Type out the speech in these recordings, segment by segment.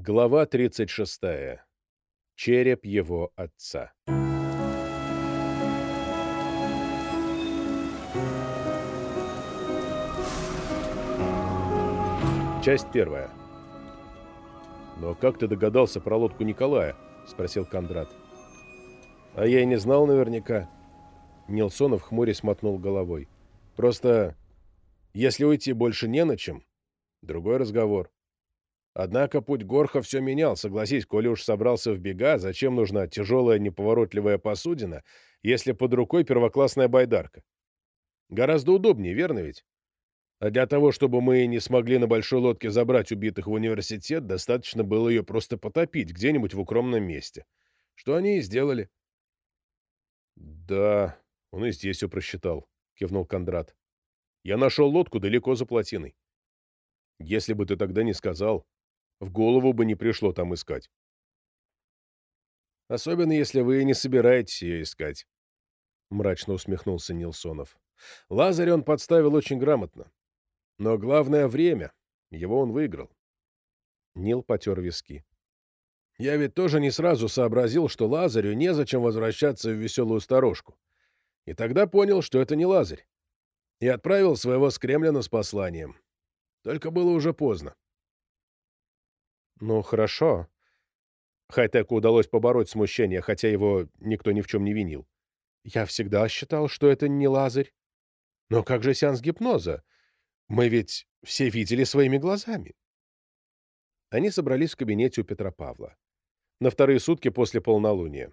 Глава 36. Череп его отца. Часть первая. «Но как ты догадался про лодку Николая?» — спросил Кондрат. «А я и не знал наверняка». Нилсонов хмурясь мотнул головой. «Просто, если уйти больше не на чем, другой разговор. Однако путь Горха все менял, согласись, коли уж собрался в бега, зачем нужна тяжелая неповоротливая посудина, если под рукой первоклассная байдарка? Гораздо удобнее, верно ведь? А для того, чтобы мы не смогли на большой лодке забрать убитых в университет, достаточно было ее просто потопить где-нибудь в укромном месте. Что они и сделали. «Да, он и здесь все просчитал», — кивнул Кондрат. «Я нашел лодку далеко за плотиной. Если бы ты тогда не сказал, в голову бы не пришло там искать. Особенно, если вы не собираетесь ее искать. Мрачно усмехнулся Нилсонов. Лазарь он подставил очень грамотно. Но главное — время. Его он выиграл. Нил потер виски. Я ведь тоже не сразу сообразил, что Лазарю незачем возвращаться в веселую сторожку. И тогда понял, что это не Лазарь. И отправил своего скремляна с посланием. Только было уже поздно. Ну, хорошо. Хайтеку удалось побороть смущение, хотя его никто ни в чем не винил. Я всегда считал, что это не Лазарь. Но как же сеанс гипноза? Мы ведь все видели своими глазами. Они собрались в кабинете у Петра Павла. На вторые сутки после полнолуния.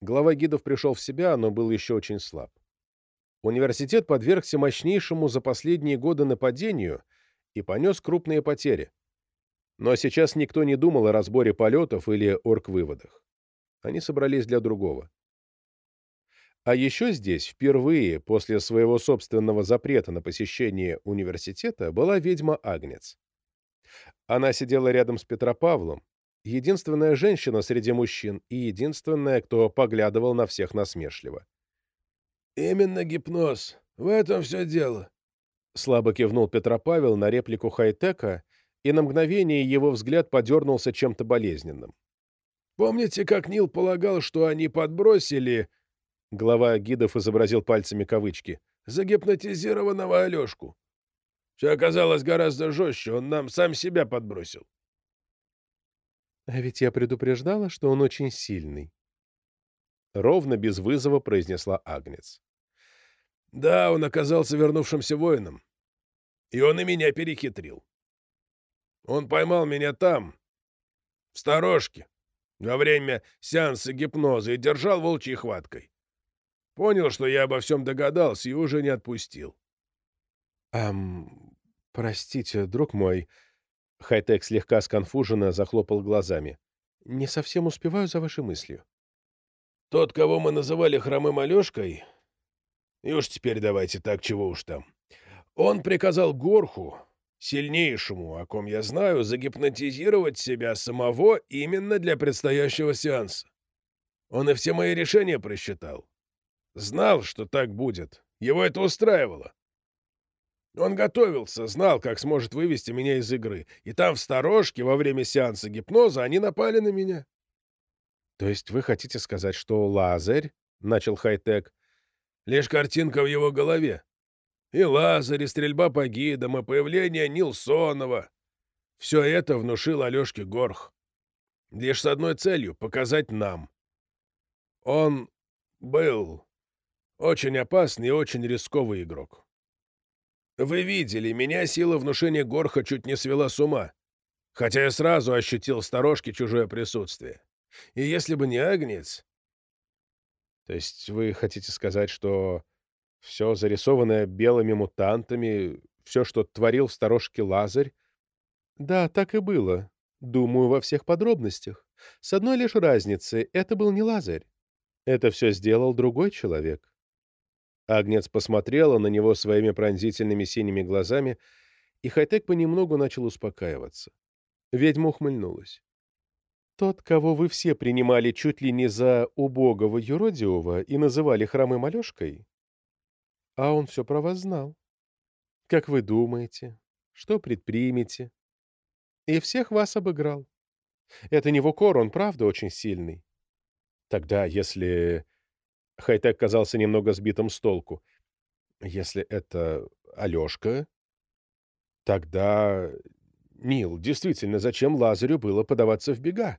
Глава гидов пришел в себя, но был еще очень слаб. Университет подвергся мощнейшему за последние годы нападению и понес крупные потери. Но сейчас никто не думал о разборе полетов или орг-выводах. Они собрались для другого. А еще здесь впервые после своего собственного запрета на посещение университета была ведьма Агнец. Она сидела рядом с Петропавлом, единственная женщина среди мужчин и единственная, кто поглядывал на всех насмешливо. «Именно гипноз. В этом все дело», — слабо кивнул Петропавел на реплику Хайтека, и на мгновение его взгляд подернулся чем-то болезненным. «Помните, как Нил полагал, что они подбросили...» Глава гидов изобразил пальцами кавычки. «Загипнотизированного Алешку. Все оказалось гораздо жестче, он нам сам себя подбросил». «А ведь я предупреждала, что он очень сильный». Ровно, без вызова произнесла Агнец. «Да, он оказался вернувшимся воином. И он и меня перехитрил. Он поймал меня там, в сторожке, во время сеанса гипноза и держал волчьей хваткой. Понял, что я обо всем догадался и уже не отпустил. «Эм, простите, друг мой...» Хайтек слегка сконфуженно захлопал глазами. «Не совсем успеваю за вашей мыслью». «Тот, кого мы называли хромым Алешкой, и уж теперь давайте так, чего уж там, он приказал Горху сильнейшему, о ком я знаю, загипнотизировать себя самого именно для предстоящего сеанса. Он и все мои решения просчитал. Знал, что так будет. Его это устраивало. Он готовился, знал, как сможет вывести меня из игры. И там, в сторожке, во время сеанса гипноза, они напали на меня. — То есть вы хотите сказать, что Лазарь, — начал Хайтек, — лишь картинка в его голове. И Лазарь, и стрельба по гидам, и появление Нилсонова. Все это внушил Алешке Горх. Лишь с одной целью — показать нам. Он был очень опасный и очень рисковый игрок. Вы видели, меня сила внушения Горха чуть не свела с ума, хотя я сразу ощутил в сторожке чужое присутствие. И если бы не Агнец... То есть вы хотите сказать, что все зарисованное белыми мутантами, все, что творил в сторожке Лазарь. Да, так и было. Думаю, во всех подробностях. С одной лишь разницей, это был не Лазарь. Это все сделал другой человек. Агнец посмотрела на него своими пронзительными синими глазами, и Хайтек понемногу начал успокаиваться. Ведьма ухмыльнулась. «Тот, кого вы все принимали чуть ли не за убогого юродивого и называли хромым Алешкой, а он все про вас знал. Как вы думаете? Что предпримете? И всех вас обыграл. Это не Вукор, он правда очень сильный. Тогда, если... Хайтек казался немного сбитым с толку. Если это Алешка, тогда... Нил, действительно, зачем Лазарю было подаваться в бега?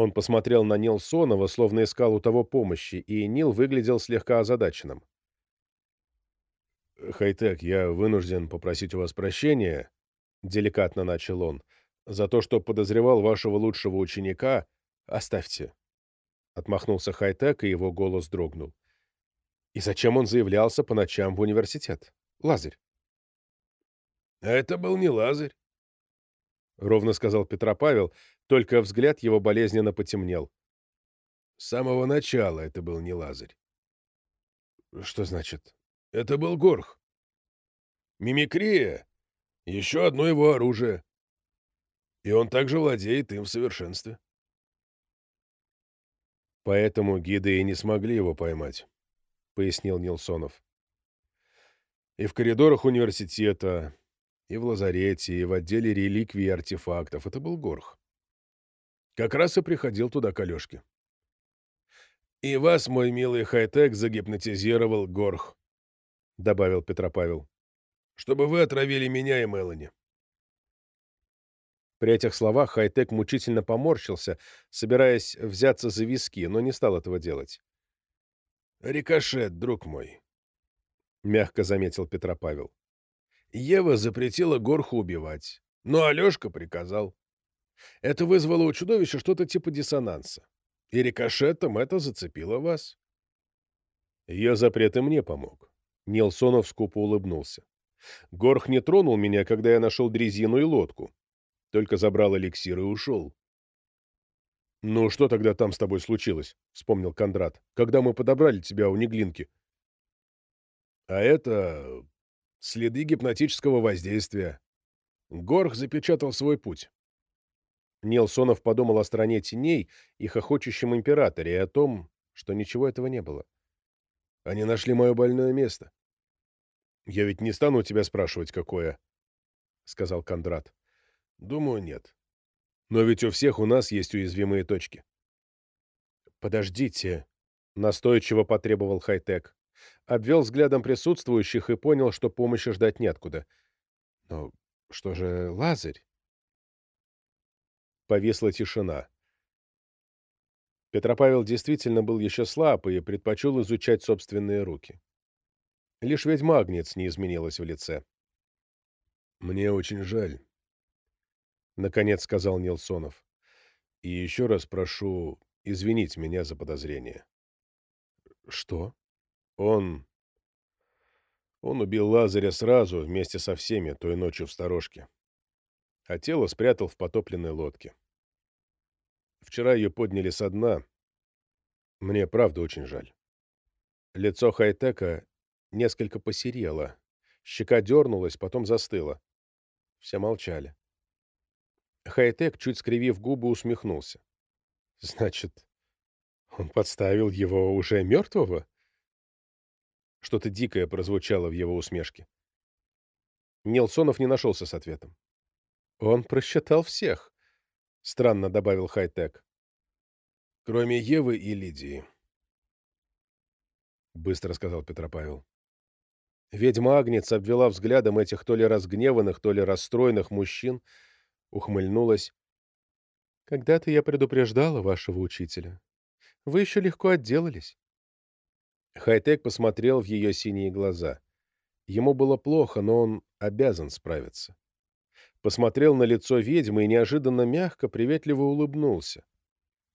Он посмотрел на Нилсонова, словно искал у того помощи, и Нил выглядел слегка озадаченным. «Хайтек, я вынужден попросить у вас прощения», — деликатно начал он, — «за то, что подозревал вашего лучшего ученика. Оставьте». Отмахнулся Хайтек, и его голос дрогнул. «И зачем он заявлялся по ночам в университет? Лазарь?» «Это был не Лазарь», — ровно сказал Петропавел, только взгляд его болезненно потемнел. «С самого начала это был не Лазарь». «Что значит?» Это был Горх. Мимикрия — еще одно его оружие. И он также владеет им в совершенстве. Поэтому гиды и не смогли его поймать, — пояснил Нилсонов. И в коридорах университета, и в лазарете, и в отделе реликвий и артефактов. Это был Горх. Как раз и приходил туда к Алешке. И вас, мой милый хай-тек, загипнотизировал Горх добавил Петропавел. «Чтобы вы отравили меня и Мелани». При этих словах Хайтек мучительно поморщился, собираясь взяться за виски, но не стал этого делать. «Рикошет, друг мой», — мягко заметил Петропавел. «Ева запретила Горху убивать, но Алешка приказал. Это вызвало у чудовища что-то типа диссонанса. И рикошетом это зацепило вас». Ее запрет и мне помог. Нилсонов скупо улыбнулся. Горх не тронул меня, когда я нашел дрезину и лодку. Только забрал эликсир и ушел. «Ну, что тогда там с тобой случилось?» — вспомнил Кондрат. «Когда мы подобрали тебя у Неглинки?» «А это... следы гипнотического воздействия. Горх запечатал свой путь». Нилсонов подумал о стране теней и хохочущем императоре и о том, что ничего этого не было. Они нашли мое больное место. «Я ведь не стану тебя спрашивать, какое», — сказал Кондрат. «Думаю, нет. Но ведь у всех у нас есть уязвимые точки». «Подождите», — настойчиво потребовал Хайтек. Обвел взглядом присутствующих и понял, что помощи ждать неоткуда. «Но что же Лазарь?» Повисла тишина. Петропавел действительно был еще слаб и предпочел изучать собственные руки. Лишь ведьма-агнец не изменилась в лице. «Мне очень жаль», — наконец сказал Нилсонов. «И еще раз прошу извинить меня за подозрение». «Что?» «Он... он убил Лазаря сразу, вместе со всеми, той ночью в сторожке. А тело спрятал в потопленной лодке. Вчера ее подняли со дна. Мне правда очень жаль». Лицо Хайтека несколько посерела. Щека дернулась, потом застыла. Все молчали. Хайтек, чуть скривив губы, усмехнулся. «Значит, он подставил его уже мертвого?» Что-то дикое прозвучало в его усмешке. Нилсонов не нашелся с ответом. «Он просчитал всех», — странно добавил Хайтек. «Кроме Евы и Лидии», — быстро сказал Петропавел. Ведьма-агнец обвела взглядом этих то ли разгневанных, то ли расстроенных мужчин, ухмыльнулась. «Когда-то я предупреждала вашего учителя. Вы еще легко отделались». Хайтек посмотрел в ее синие глаза. Ему было плохо, но он обязан справиться. Посмотрел на лицо ведьмы и неожиданно мягко, приветливо улыбнулся.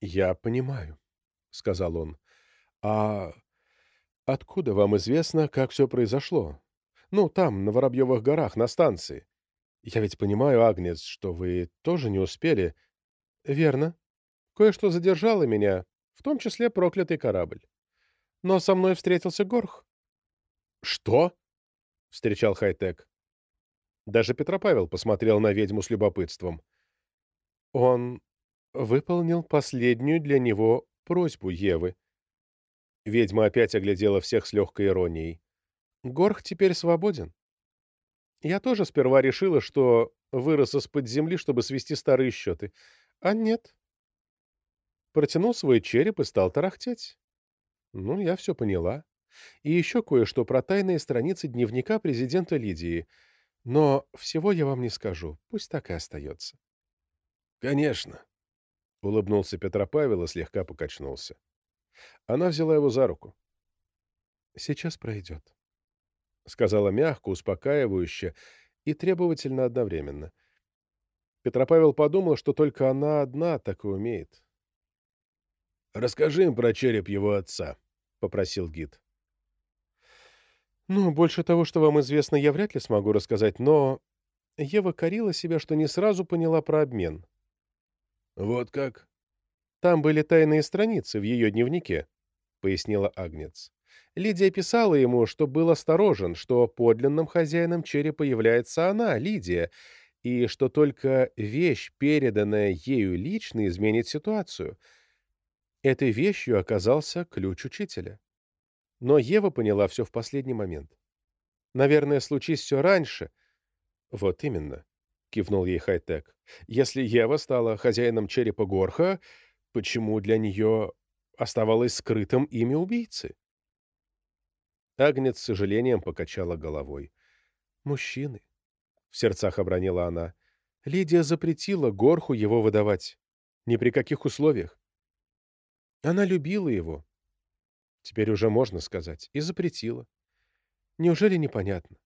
«Я понимаю», — сказал он. «А Откуда вам известно, как все произошло? Ну, там, на Воробьевых горах, на станции. Я ведь понимаю, Агнец, что вы тоже не успели. Верно. Кое-что задержало меня, в том числе проклятый корабль. Но со мной встретился Горх. Что? Встречал Хайтек. Даже Петропавел посмотрел на ведьму с любопытством. Он выполнил последнюю для него просьбу Евы. Ведьма опять оглядела всех с легкой иронией. Горх теперь свободен. Я тоже сперва решила, что вырос из-под земли, чтобы свести старые счеты. А нет. Протянул свой череп и стал тарахтеть. Ну, я все поняла. И еще кое-что про тайные страницы дневника президента Лидии. Но всего я вам не скажу. Пусть так и остается. — Конечно, — улыбнулся Петропавел и слегка покачнулся. Она взяла его за руку. — Сейчас пройдет, — сказала мягко, успокаивающе и требовательно одновременно. Петропавел подумал, что только она одна так и умеет. — Расскажи им про череп его отца, — попросил гид. Ну, больше того, что вам известно, я вряд ли смогу рассказать, но Ева корила себя, что не сразу поняла про обмен. Вот как? Там были тайные страницы в ее дневнике, пояснила Агнец. Лидия писала ему, что был осторожен, что подлинным хозяином черепа является она, Лидия, и что только вещь, переданная ею лично, изменит ситуацию. Этой вещью оказался ключ учителя. Но Ева поняла все в последний момент. Наверное, случись все раньше. Вот именно, кивнул ей Хайтек. Если Ева стала хозяином черепа Горха, почему для нее оставалось скрытым имя убийцы? Агнец с сожалением покачала головой. «Мужчины», — в сердцах обронила она, — «Лидия запретила Горху его выдавать. Ни при каких условиях. Она любила его, Теперь уже можно сказать. И запретила. Неужели непонятно?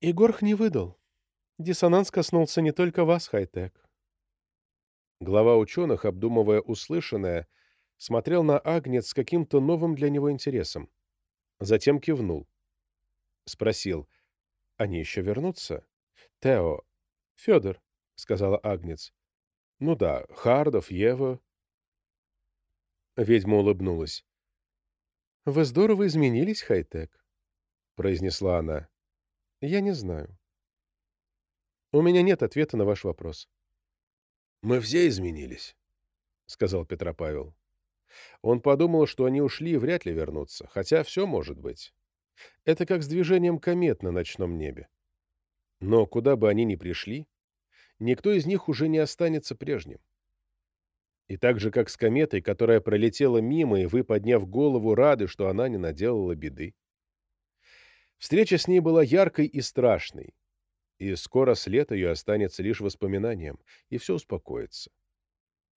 Игорх не выдал. Диссонанс коснулся не только вас, Хайтек. Глава ученых, обдумывая услышанное, смотрел на Агнец с каким-то новым для него интересом. Затем кивнул. Спросил, они еще вернутся? Тео. Федор, сказала Агнец. Ну да, Хардов, Ева, Ведьма улыбнулась. «Вы здорово изменились, Хайтек», — произнесла она. «Я не знаю. У меня нет ответа на ваш вопрос». «Мы все изменились», — сказал Петропавел. Он подумал, что они ушли и вряд ли вернутся, хотя все может быть. Это как с движением комет на ночном небе. Но куда бы они ни пришли, никто из них уже не останется прежним. И так же, как с кометой, которая пролетела мимо, и вы, подняв голову, рады, что она не наделала беды. Встреча с ней была яркой и страшной, и скоро след ее останется лишь воспоминанием, и все успокоится.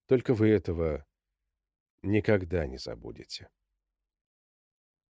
Только вы этого никогда не забудете.